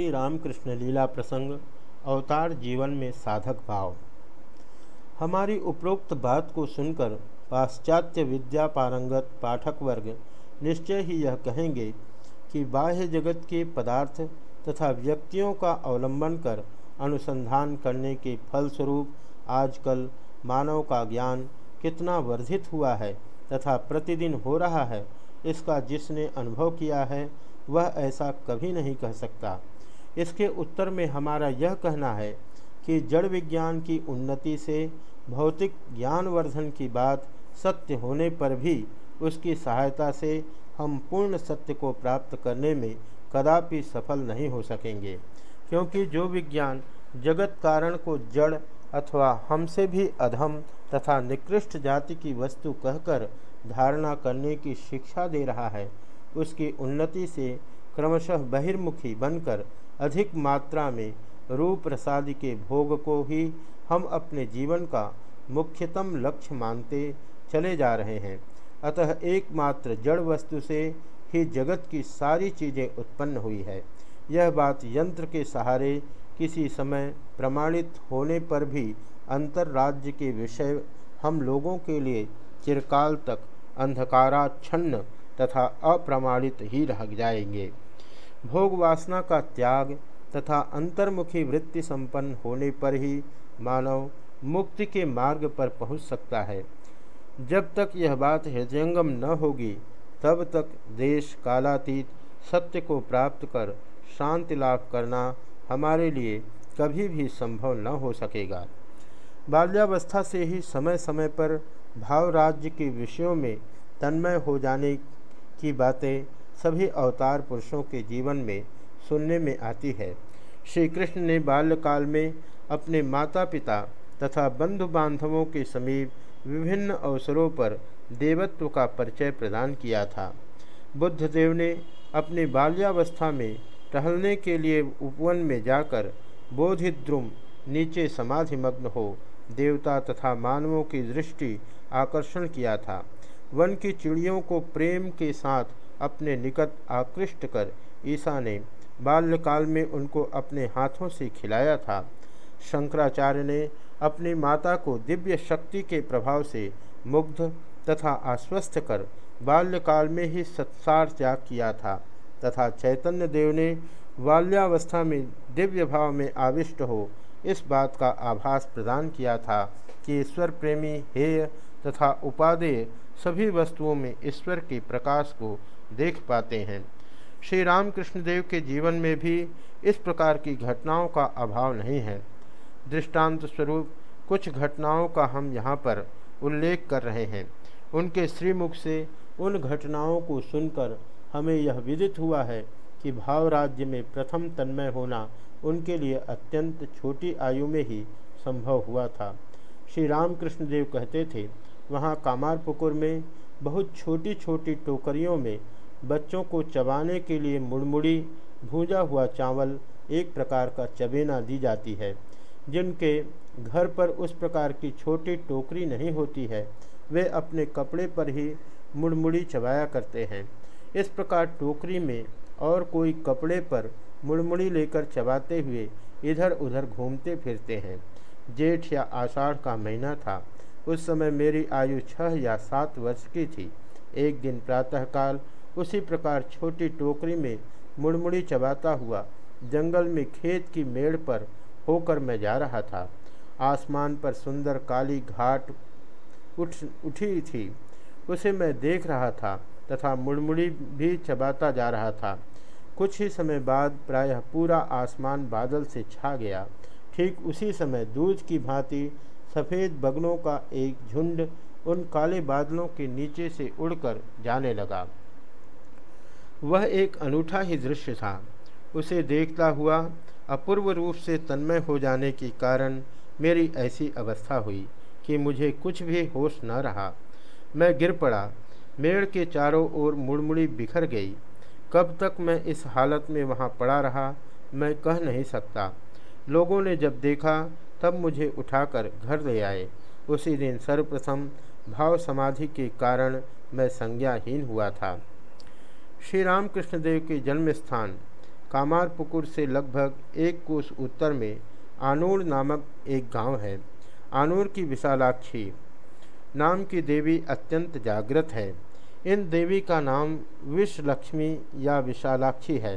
श्री रामकृष्ण लीला प्रसंग, अवतार जीवन में साधक भाव। हमारी उपरोक्त बात को सुनकर पाश्चात्य विद्या पारंगत पाठक वर्ग निश्चय ही यह कहेंगे कि बाह्य जगत के पदार्थ तथा व्यक्तियों का अवलंबन कर अनुसंधान करने के फलस्वरूप आजकल मानव का ज्ञान कितना वर्धित हुआ है तथा प्रतिदिन हो रहा है, इसका जिसने अनुभव किया है, वह ऐसा कभी नहीं कह सकता। इसके उत्तर में हमारा यह कहना है कि जड़ विज्ञान की उन्नति से भौतिक ज्ञानवर्धन की बात सत्य होने पर भी उसकी सहायता से हम पूर्ण सत्य को प्राप्त करने में कदापि सफल नहीं हो सकेंगे। क्योंकि जो विज्ञान जगत कारण को जड़ अथवा हमसे भी अधम तथा निकृष्ट जाति की वस्तु कहकर धारणा करने की शिक्षा दे रहा है, उसकी उन्नति से क्रमशः बहिर्मुखी बनकर अधिक मात्रा में रूप प्रसाद के भोग को ही हम अपने जीवन का मुख्यतम लक्ष्य मानते चले जा रहे हैं। अतः एकमात्र जड़ वस्तु से ही जगत की सारी चीज़ें उत्पन्न हुई है। यह बात यंत्र के सहारे किसी समय प्रमाणित होने पर भी अंतर्राज्य के विषय हम लोगों के लिए चिरकाल तक अंधकाराच्छन्न तथा अप्रमाणित ही रह जाएँगे। भोग वासना का त्याग तथा अंतर्मुखी वृत्ति संपन्न होने पर ही मानव मुक्ति के मार्ग पर पहुँच सकता है। जब तक यह बात हृदयंगम न होगी, तब तक देश कालातीत सत्य को प्राप्त कर शांति लाभ करना हमारे लिए कभी भी संभव न हो सकेगा। बाल्यावस्था से ही समय समय पर भाव राज्य के विषयों में तन्मय हो जाने की बातें सभी अवतार पुरुषों के जीवन में सुनने में आती है। श्री कृष्ण ने बाल्यकाल में अपने माता पिता तथा बंधु बांधवों के समीप विभिन्न अवसरों पर देवत्व का परिचय प्रदान किया था। बुद्धदेव ने अपनी बाल्यावस्था में टहलने के लिए उपवन में जाकर बोधिद्रुम नीचे समाधिमग्न हो देवता तथा मानवों की दृष्टि आकर्षण किया था। वन की चिड़ियों को प्रेम के साथ अपने निकट आकृष्ट कर ईसा ने बाल्यकाल में उनको अपने हाथों से खिलाया था। शंकराचार्य ने अपनी माता को दिव्य शक्ति के प्रभाव से मुग्ध तथा आश्वस्त कर बाल्यकाल में ही सत्सार त्याग किया था तथा चैतन्य देव ने बाल्यावस्था में दिव्य भाव में आविष्ट हो इस बात का आभास प्रदान किया था कि ईश्वर प्रेमी, हेय तथा उपादेय सभी वस्तुओं में ईश्वर के प्रकाश को देख पाते हैं। श्री रामकृष्ण देव के जीवन में भी इस प्रकार की घटनाओं का अभाव नहीं है। दृष्टांत स्वरूप कुछ घटनाओं का हम यहाँ पर उल्लेख कर रहे हैं। उनके श्रीमुख से उन घटनाओं को सुनकर हमें यह विदित हुआ है कि भाव राज्य में प्रथम तन्मय होना उनके लिए अत्यंत छोटी आयु में ही संभव हुआ था। श्री रामकृष्ण देव कहते थे, वहाँ कामारपुकुर में बहुत छोटी छोटी टोकरियों में बच्चों को चबाने के लिए मुड़मुड़ी, भूजा हुआ चावल एक प्रकार का चबेना दी जाती है, जिनके घर पर उस प्रकार की छोटी टोकरी नहीं होती है। वे अपने कपड़े पर ही मुड़मुड़ी चबाया करते हैं। इस प्रकार टोकरी में और कोई कपड़े पर मुड़मुड़ी लेकर चबाते हुए इधर उधर घूमते फिरते हैं। जेठ या आषाढ़ का महीना था। उस समय मेरी आयु छह या सात वर्ष की थी। एक दिन प्रातःकाल उसी प्रकार छोटी टोकरी में मुड़मुड़ी चबाता हुआ जंगल में खेत की मेड़ पर होकर मैं जा रहा था। आसमान पर सुंदर काली घाट उठ, उठी थी। उसे मैं देख रहा था तथा मुड़मुड़ी भी चबाता जा रहा था। कुछ ही समय बाद प्रायः पूरा आसमान बादल से छा गया। ठीक उसी समय दूध की भांति सफ़ेद बगलों का एक झुंड उन काले बादलों के नीचे से उड़कर जाने लगा। वह एक अनूठा ही दृश्य था। उसे देखता हुआ, अपूर्व रूप से तन्मय हो जाने के कारण मेरी ऐसी अवस्था हुई कि मुझे कुछ भी होश न रहा। मैं गिर पड़ा। मेड़ के चारों ओर मुड़मुड़ी बिखर गई। कब तक मैं इस हालत में वहाँ पड़ा रहा, मैं कह नहीं सकता। लोगों ने जब देखा, तब मुझे उठाकर घर ले आए। उसी दिन सर्वप्रथम भाव समाधि के कारण मैं संज्ञाहीन हुआ था। श्री रामकृष्ण देव के जन्म स्थान कामारपुकुर से लगभग एक कोस उत्तर में आनूर नामक एक गाँव है। आनूर की विशालाक्षी नाम की देवी अत्यंत जागृत है। इन देवी का नाम विश्व लक्ष्मी या विशालाक्षी है।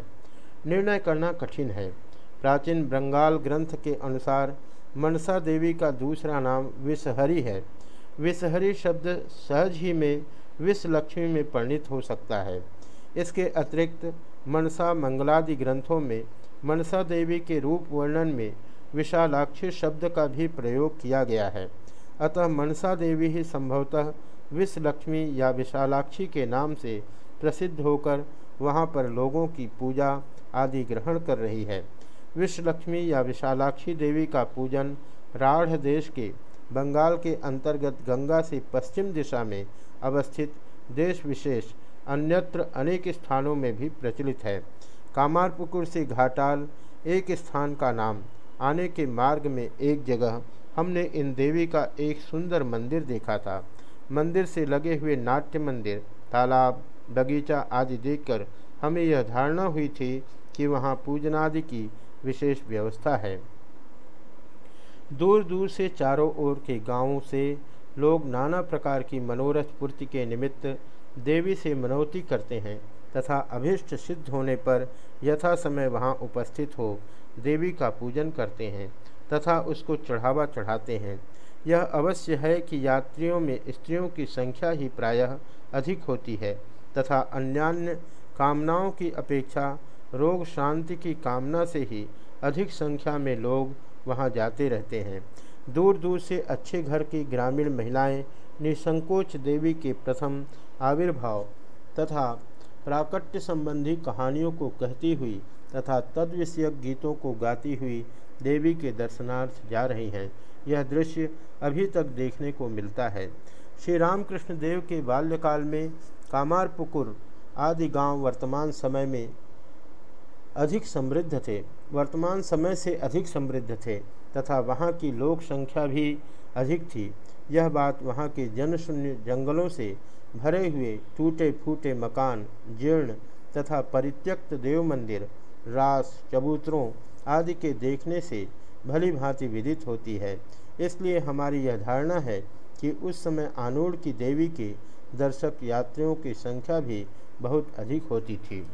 निर्णय करना कठिन है। प्राचीन बंगाल ग्रंथ के अनुसार मनसा देवी का दूसरा नाम विषहरी है। विषहरी शब्द सहज ही में विश्व लक्ष्मी में परिणित हो सकता है। इसके अतिरिक्त मनसा मंगलादि ग्रंथों में मनसा देवी के रूप वर्णन में विशालाक्षी शब्द का भी प्रयोग किया गया है। अतः मनसा देवी ही संभवतः विश्वलक्ष्मी या विशालाक्षी के नाम से प्रसिद्ध होकर वहाँ पर लोगों की पूजा आदि ग्रहण कर रही है। विश्वलक्ष्मी या विशालाक्षी देवी का पूजन राढ़ देश के बंगाल के अंतर्गत गंगा से पश्चिम दिशा में अवस्थित देश विशेष अन्यत्र अनेक स्थानों में भी प्रचलित है। कामारपुकुर से घाटाल, एक स्थान का नाम, आने के मार्ग में एक जगह, हमने इन देवी का एक सुंदर मंदिर देखा था। मंदिर से लगे हुए नाट्य मंदिर, तालाब, बगीचा आदि देखकर हमें यह धारणा हुई थी कि वहाँ पूजनादि की विशेष व्यवस्था है। दूर दूर से चारों ओर के गाँवों से लोग नाना प्रकार की मनोरथ पूर्ति के निमित्त देवी से मनौती करते हैं तथा अभिष्ट सिद्ध होने पर यथा समय वहाँ उपस्थित हो देवी का पूजन करते हैं तथा उसको चढ़ावा चढ़ाते हैं। यह अवश्य है कि यात्रियों में स्त्रियों की संख्या ही प्रायः अधिक होती है तथा अन्यान्य कामनाओं की अपेक्षा रोग शांति की कामना से ही अधिक संख्या में लोग वहाँ जाते रहते हैं। दूर दूर से अच्छे घर की ग्रामीण महिलाएँ निसंकोच देवी के प्रथम आविर्भाव तथा प्राकट्य संबंधी कहानियों को कहती हुई तथा तद विषयक गीतों को गाती हुई देवी के दर्शनार्थ जा रही हैं। यह दृश्य अभी तक देखने को मिलता है। श्री रामकृष्ण देव के बाल्यकाल में कामारपुकुर आदि गाँव वर्तमान समय में अधिक समृद्ध थे। वर्तमान समय से अधिक समृद्ध थे तथा वहाँ की लोक संख्या भी अधिक थी। यह बात वहाँ के जनशून्य जंगलों से भरे हुए टूटे फूटे मकान, जीर्ण तथा परित्यक्त देव मंदिर रास, चबूतरों आदि के देखने से भली भांति विदित होती है। इसलिए हमारी यह धारणा है कि उस समय आनूड़ की देवी के दर्शक यात्रियों की संख्या भी बहुत अधिक होती थी।